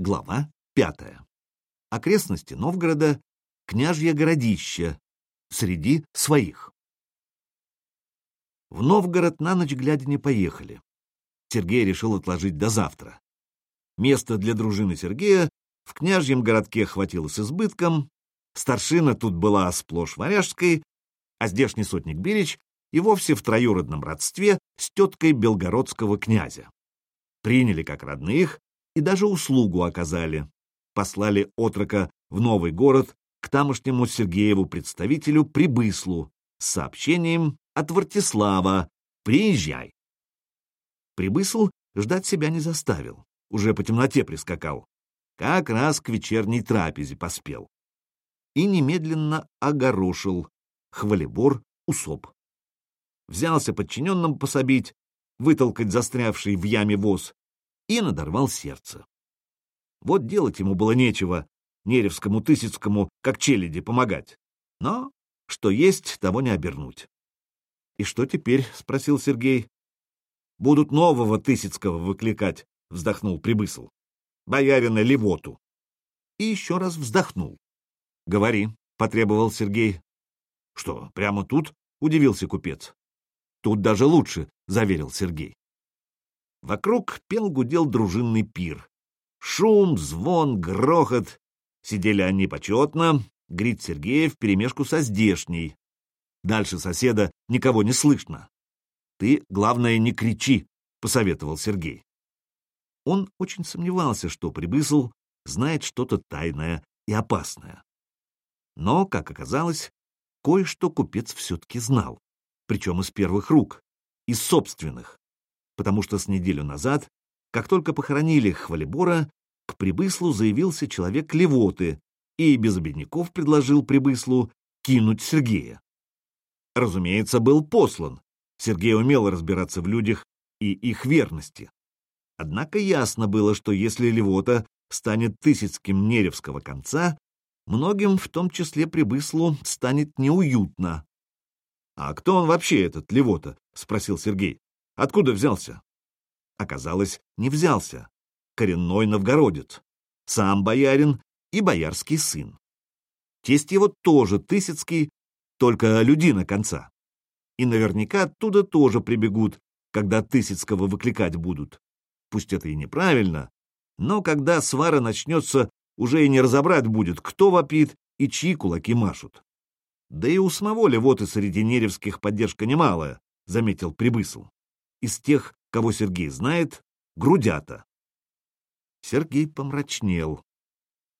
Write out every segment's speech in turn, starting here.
Глава пятая. Окрестности Новгорода, княжье городище, среди своих. В Новгород на ночь глядя не поехали. Сергей решил отложить до завтра. Места для дружины Сергея в княжьем городке хватило с избытком, старшина тут была сплошь варяжской, а здешний сотник Берич и вовсе в троюродном родстве с теткой белгородского князя. Приняли как родных и даже услугу оказали. Послали отрока в новый город к тамошнему Сергееву представителю Прибыслу с сообщением от Вартислава «Приезжай». Прибысл ждать себя не заставил, уже по темноте прискакал. Как раз к вечерней трапезе поспел. И немедленно огорошил хвалебор усоп. Взялся подчиненным пособить, вытолкать застрявший в яме воз, и надорвал сердце. Вот делать ему было нечего, Неревскому Тысяцкому, как челяди, помогать. Но что есть, того не обернуть. — И что теперь? — спросил Сергей. — Будут нового Тысяцкого выкликать, — вздохнул Прибысл. — Боярина Левоту. И еще раз вздохнул. — Говори, — потребовал Сергей. — Что, прямо тут? — удивился купец. — Тут даже лучше, — заверил Сергей. Вокруг пел-гудел дружинный пир. Шум, звон, грохот. Сидели они почетно, Грит Сергеев вперемешку со здешней. Дальше соседа никого не слышно. «Ты, главное, не кричи», — посоветовал Сергей. Он очень сомневался, что Прибысл знает что-то тайное и опасное. Но, как оказалось, кое-что купец все-таки знал, причем из первых рук, из собственных, потому что с неделю назад, как только похоронили Хвалебора, к Прибыслу заявился человек Левоты и без обедняков предложил Прибыслу кинуть Сергея. Разумеется, был послан. Сергей умел разбираться в людях и их верности. Однако ясно было, что если Левота станет Тысяцким Неревского конца, многим, в том числе Прибыслу, станет неуютно. — А кто он вообще, этот Левота? — спросил Сергей. — Откуда взялся? Оказалось, не взялся. Коренной новгородец. Сам боярин и боярский сын. Тесть его тоже Тысяцкий, только людина конца. И наверняка оттуда тоже прибегут, когда Тысяцкого выкликать будут. Пусть это и неправильно, но когда свара начнется, уже и не разобрать будет, кто вопит и чьи кулаки машут. Да и у самого Левоты среди неревских поддержка немалая, — заметил Прибысл. Из тех, кого Сергей знает, грудята. Сергей помрачнел.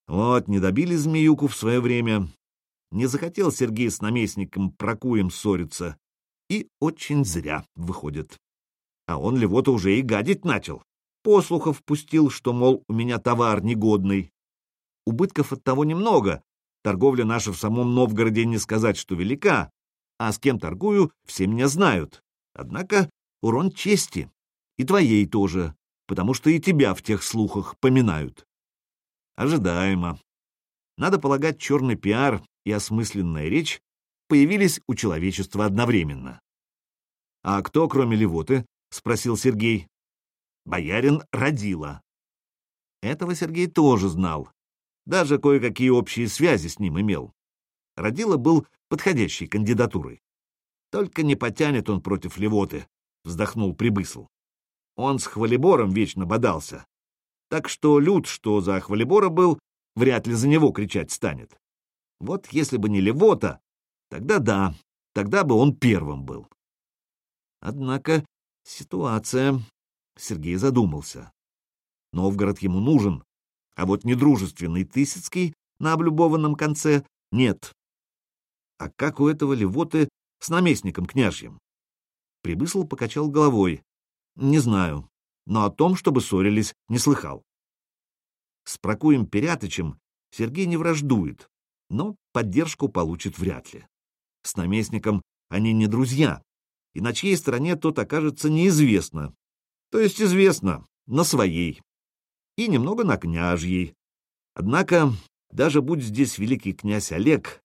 Вот, не добили змеюку в свое время, не захотел Сергей с наместником Прокуем ссориться. И очень зря выходит. А он Левота уже и гадить начал. Послухов пустил, что, мол, у меня товар негодный. Убытков от того немного. Торговля наша в самом Новгороде не сказать, что велика. А с кем торгую, все меня знают. Однако урон чести. И твоей тоже, потому что и тебя в тех слухах поминают. Ожидаемо. Надо полагать, черный пиар и осмысленная речь появились у человечества одновременно. «А кто, кроме Левоты?» — спросил Сергей. «Боярин Родила». Этого Сергей тоже знал. Даже кое-какие общие связи с ним имел. Родила был подходящей кандидатурой. Только не потянет он против Левоты, — вздохнул Прибысл. Он с Хвалебором вечно бодался. Так что Люд, что за Хвалебора был, вряд ли за него кричать станет. Вот если бы не Левота, тогда да, тогда бы он первым был. Однако ситуация... Сергей задумался. Новгород ему нужен, а вот недружественный Тысяцкий на облюбованном конце нет. А как у этого Левоты с наместником княжьим? Прибысл покачал головой. Не знаю, но о том, чтобы ссорились, не слыхал. С Прокуем Перятычем Сергей не враждует, но поддержку получит вряд ли. С наместником они не друзья, и на чьей стороне тот окажется неизвестно. То есть известно, на своей. И немного на княжьей. Однако, даже будь здесь великий князь Олег,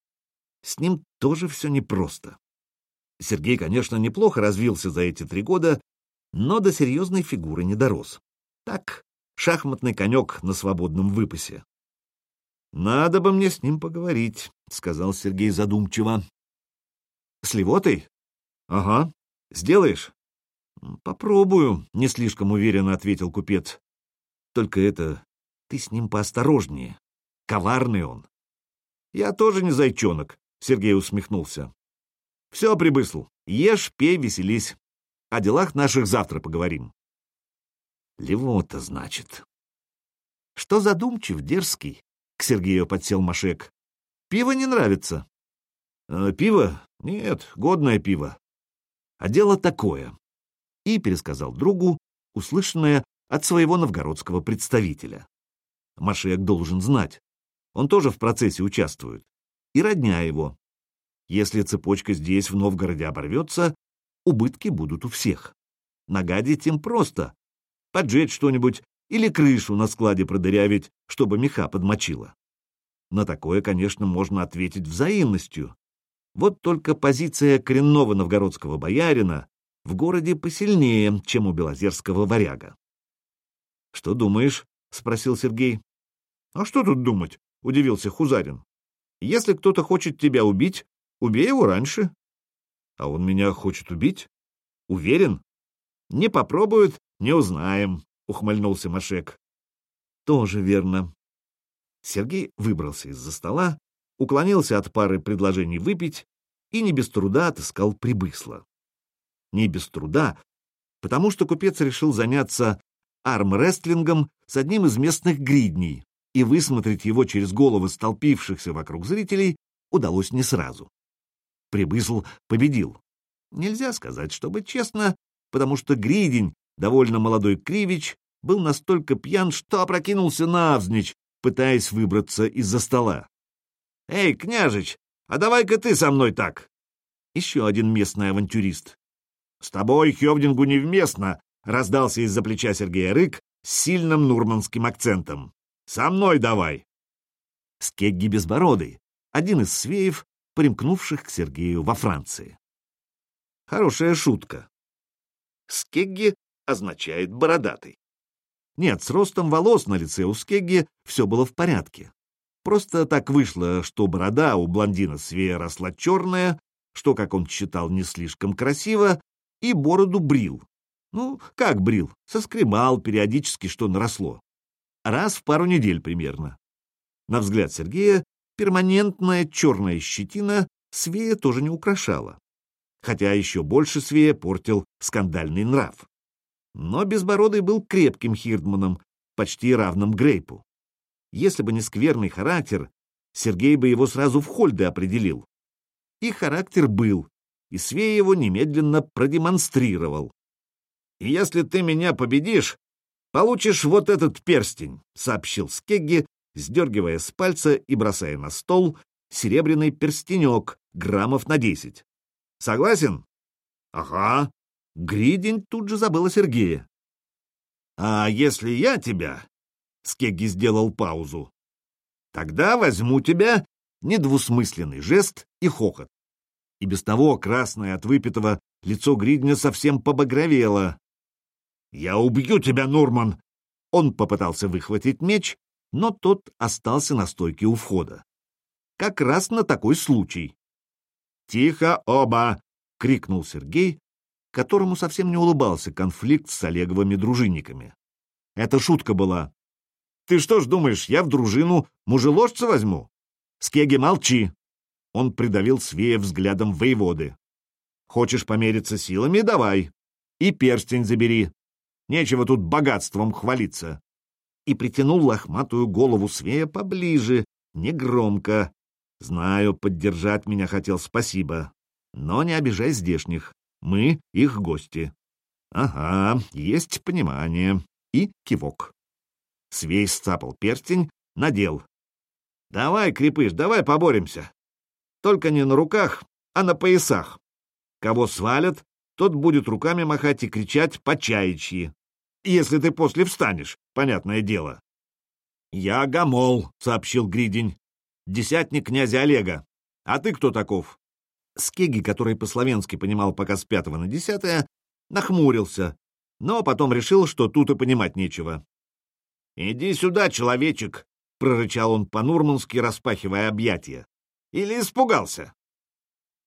с ним тоже все непросто. Сергей, конечно, неплохо развился за эти три года, но до серьезной фигуры не дорос. Так, шахматный конек на свободном выпасе. «Надо бы мне с ним поговорить», — сказал Сергей задумчиво. «С Левотой?» «Ага. Сделаешь?» «Попробую», — не слишком уверенно ответил купец. «Только это... Ты с ним поосторожнее. Коварный он». «Я тоже не зайчонок», — Сергей усмехнулся. «Все, прибысл. Ешь, пей, веселись. О делах наших завтра поговорим». «Левота, значит». «Что задумчив, дерзкий?» — к Сергею подсел Машек. «Пиво не нравится». «Э, «Пиво? Нет, годное пиво. А дело такое и пересказал другу услышанное от своего новгородского представителя. Машек должен знать. Он тоже в процессе участвует. И родня его. Если цепочка здесь, в Новгороде, оборвется, убытки будут у всех. Нагадить им просто. Поджечь что-нибудь или крышу на складе продырявить, чтобы меха подмочило. На такое, конечно, можно ответить взаимностью. Вот только позиция коренного новгородского боярина в городе посильнее, чем у белозерского варяга. — Что думаешь? — спросил Сергей. — А что тут думать? — удивился Хузарин. — Если кто-то хочет тебя убить, убей его раньше. — А он меня хочет убить? — Уверен? — Не попробует, не узнаем, — ухмыльнулся Машек. — Тоже верно. Сергей выбрался из-за стола, уклонился от пары предложений выпить и не без труда отыскал прибысло не без труда, потому что купец решил заняться армрестлингом с одним из местных гридней, и высмотреть его через головы столпившихся вокруг зрителей удалось не сразу. Прибысл победил. Нельзя сказать, чтобы честно, потому что гридень, довольно молодой Кривич, был настолько пьян, что опрокинулся навзничь, пытаясь выбраться из-за стола. «Эй, княжич, а давай-ка ты со мной так!» Еще один местный авантюрист. «С тобой Хевдингу невместно!» — раздался из-за плеча Сергея Рык с сильным нурманским акцентом. «Со мной давай!» Скегги Безбородый, один из свеев, примкнувших к Сергею во Франции. Хорошая шутка. Скегги означает «бородатый». Нет, с ростом волос на лице у Скегги все было в порядке. Просто так вышло, что борода у блондина Свея росла черная, что, как он считал, не слишком красиво, и бороду брил. Ну, как брил? Соскребал периодически, что наросло. Раз в пару недель примерно. На взгляд Сергея, перманентная черная щетина Свея тоже не украшала. Хотя еще больше Свея портил скандальный нрав. Но Безбородый был крепким хирдманом, почти равным Грейпу. Если бы не скверный характер, Сергей бы его сразу в Хольды определил. И характер был, и Свей его немедленно продемонстрировал. «И если ты меня победишь, получишь вот этот перстень», — сообщил Скегги, сдергивая с пальца и бросая на стол серебряный перстенек граммов на десять. «Согласен?» «Ага». Гридень тут же забыл о Сергее. «А если я тебя...» — Скегги сделал паузу. «Тогда возьму тебя...» Недвусмысленный жест и хохот и без того красное от выпитого лицо Гридня совсем побагровело. «Я убью тебя, Нурман!» Он попытался выхватить меч, но тот остался на стойке у входа. Как раз на такой случай. «Тихо оба!» — крикнул Сергей, которому совсем не улыбался конфликт с Олеговыми дружинниками. Это шутка была. «Ты что ж думаешь, я в дружину мужеложца возьму? Скеги, молчи!» Он придавил Свея взглядом воеводы. «Хочешь помериться силами? Давай. И перстень забери. Нечего тут богатством хвалиться». И притянул лохматую голову Свея поближе, негромко. «Знаю, поддержать меня хотел, спасибо. Но не обижай здешних. Мы их гости». «Ага, есть понимание». И кивок. Свей сцапал перстень, надел. «Давай, крепыш, давай поборемся. Только не на руках, а на поясах. Кого свалят, тот будет руками махать и кричать по чаячьи. Если ты после встанешь, понятное дело. «Я Гамол», — сообщил Гридень, — «десятник князя Олега. А ты кто таков?» Скеги, который по-словенски понимал пока с пятого на десятое, нахмурился, но потом решил, что тут и понимать нечего. «Иди сюда, человечек!» — прорычал он по-нурмански, распахивая объятия. «Или испугался?»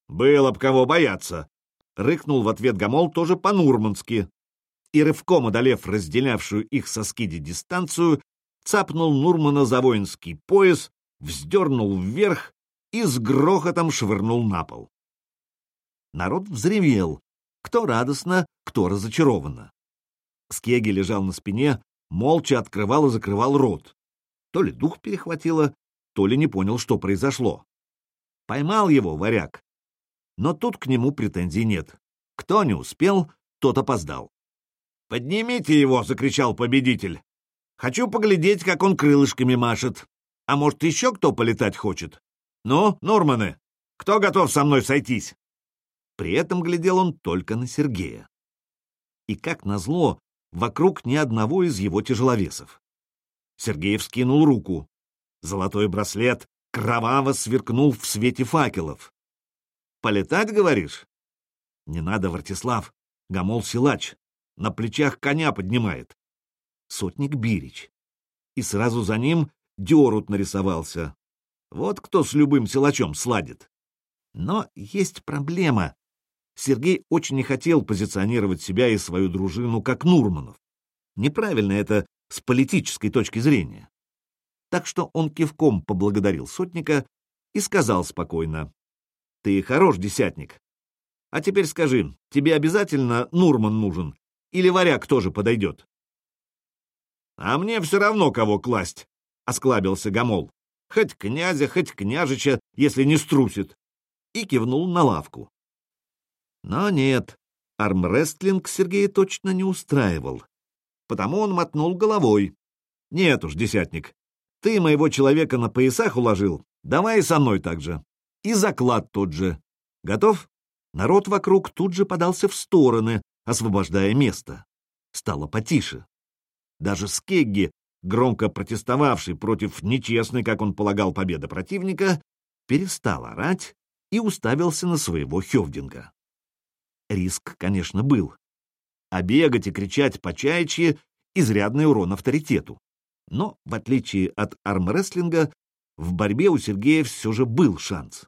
«Было б кого бояться!» — рыкнул в ответ Гамол тоже по-нурмански. И рывком одолев разделявшую их со скиди дистанцию, цапнул Нурмана за воинский пояс, вздернул вверх и с грохотом швырнул на пол. Народ взревел, кто радостно, кто разочарованно. Скеги лежал на спине, молча открывал и закрывал рот. То ли дух перехватило, то ли не понял, что произошло. Поймал его варяг. Но тут к нему претензий нет. Кто не успел, тот опоздал. «Поднимите его!» — закричал победитель. «Хочу поглядеть, как он крылышками машет. А может, еще кто полетать хочет? Ну, Норманы, кто готов со мной сойтись?» При этом глядел он только на Сергея. И, как назло, вокруг ни одного из его тяжеловесов. Сергей вскинул руку. Золотой браслет кроваво сверкнул в свете факелов. «Полетать, говоришь?» «Не надо, Вартислав. Гамол силач. На плечах коня поднимает». Сотник Бирич. И сразу за ним Дерут нарисовался. Вот кто с любым силачом сладит. Но есть проблема. Сергей очень не хотел позиционировать себя и свою дружину как Нурманов. Неправильно это с политической точки зрения. Так что он кивком поблагодарил сотника и сказал спокойно. «Ты хорош, десятник. А теперь скажи, тебе обязательно Нурман нужен? Или варяг тоже подойдет?» «А мне все равно, кого класть», — осклабился Гамол. «Хоть князя, хоть княжича, если не струсит». И кивнул на лавку. Но нет, армрестлинг Сергея точно не устраивал. Потому он мотнул головой. «Нет уж, десятник, ты моего человека на поясах уложил, давай и со мной так же. И заклад тот же. Готов?» Народ вокруг тут же подался в стороны, освобождая место. Стало потише. Даже Скегги, громко протестовавший против нечестной, как он полагал, победы противника, перестал орать и уставился на своего Хевдинга. Риск, конечно, был. А бегать и кричать по чаячьи — изрядный урон авторитету. Но, в отличие от армрестлинга, в борьбе у Сергея все же был шанс.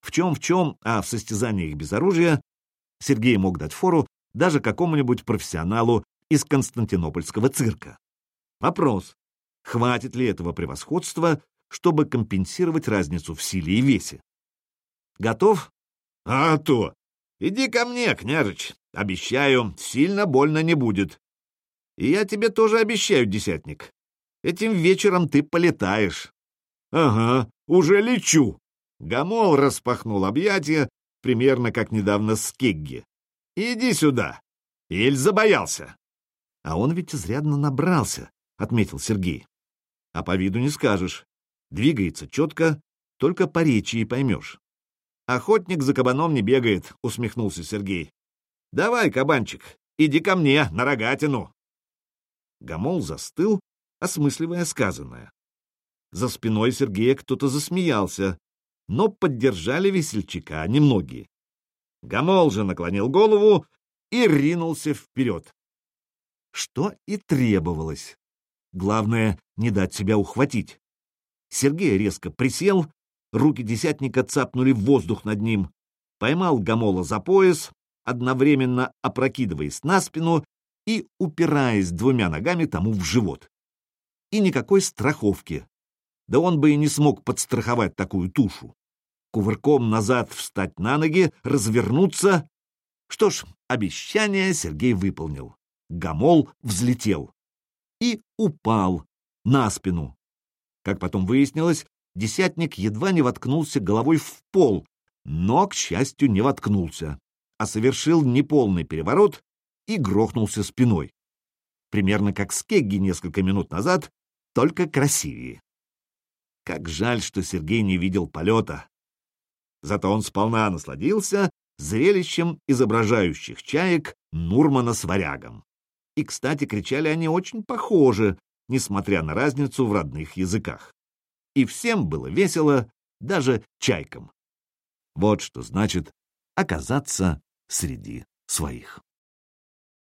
В чем-в чем, а в состязаниях без оружия Сергей мог дать фору даже какому-нибудь профессионалу из Константинопольского цирка. Вопрос, хватит ли этого превосходства, чтобы компенсировать разницу в силе и весе? Готов? А то! Иди ко мне, княжич. Обещаю, сильно больно не будет. И я тебе тоже обещаю, десятник. Этим вечером ты полетаешь. Ага, уже лечу. Гамол распахнул объятия, примерно как недавно с Кегги. Иди сюда. Иль забоялся. А он ведь изрядно набрался, отметил Сергей. А по виду не скажешь. Двигается четко, только по речи и поймешь. «Охотник за кабаном не бегает», — усмехнулся Сергей. «Давай, кабанчик, иди ко мне, на рогатину». Гамол застыл, осмысливая сказанное. За спиной Сергея кто-то засмеялся, но поддержали весельчака немногие. Гамол же наклонил голову и ринулся вперед. Что и требовалось. Главное, не дать себя ухватить. Сергей резко присел, руки десятника цапнули в воздух над ним, поймал Гамола за пояс, одновременно опрокидываясь на спину и упираясь двумя ногами тому в живот. И никакой страховки. Да он бы и не смог подстраховать такую тушу. Кувырком назад встать на ноги, развернуться. Что ж, обещание Сергей выполнил. Гамол взлетел и упал на спину. Как потом выяснилось, десятник едва не воткнулся головой в пол, но, к счастью, не воткнулся, а совершил неполный переворот и грохнулся спиной. Примерно как Скегги несколько минут назад, только красивее. Как жаль, что Сергей не видел полета. Зато он сполна насладился зрелищем изображающих чаек Нурмана с варягом. И, кстати, кричали они очень похожи, несмотря на разницу в родных языках и всем было весело, даже чайкам. Вот что значит оказаться среди своих.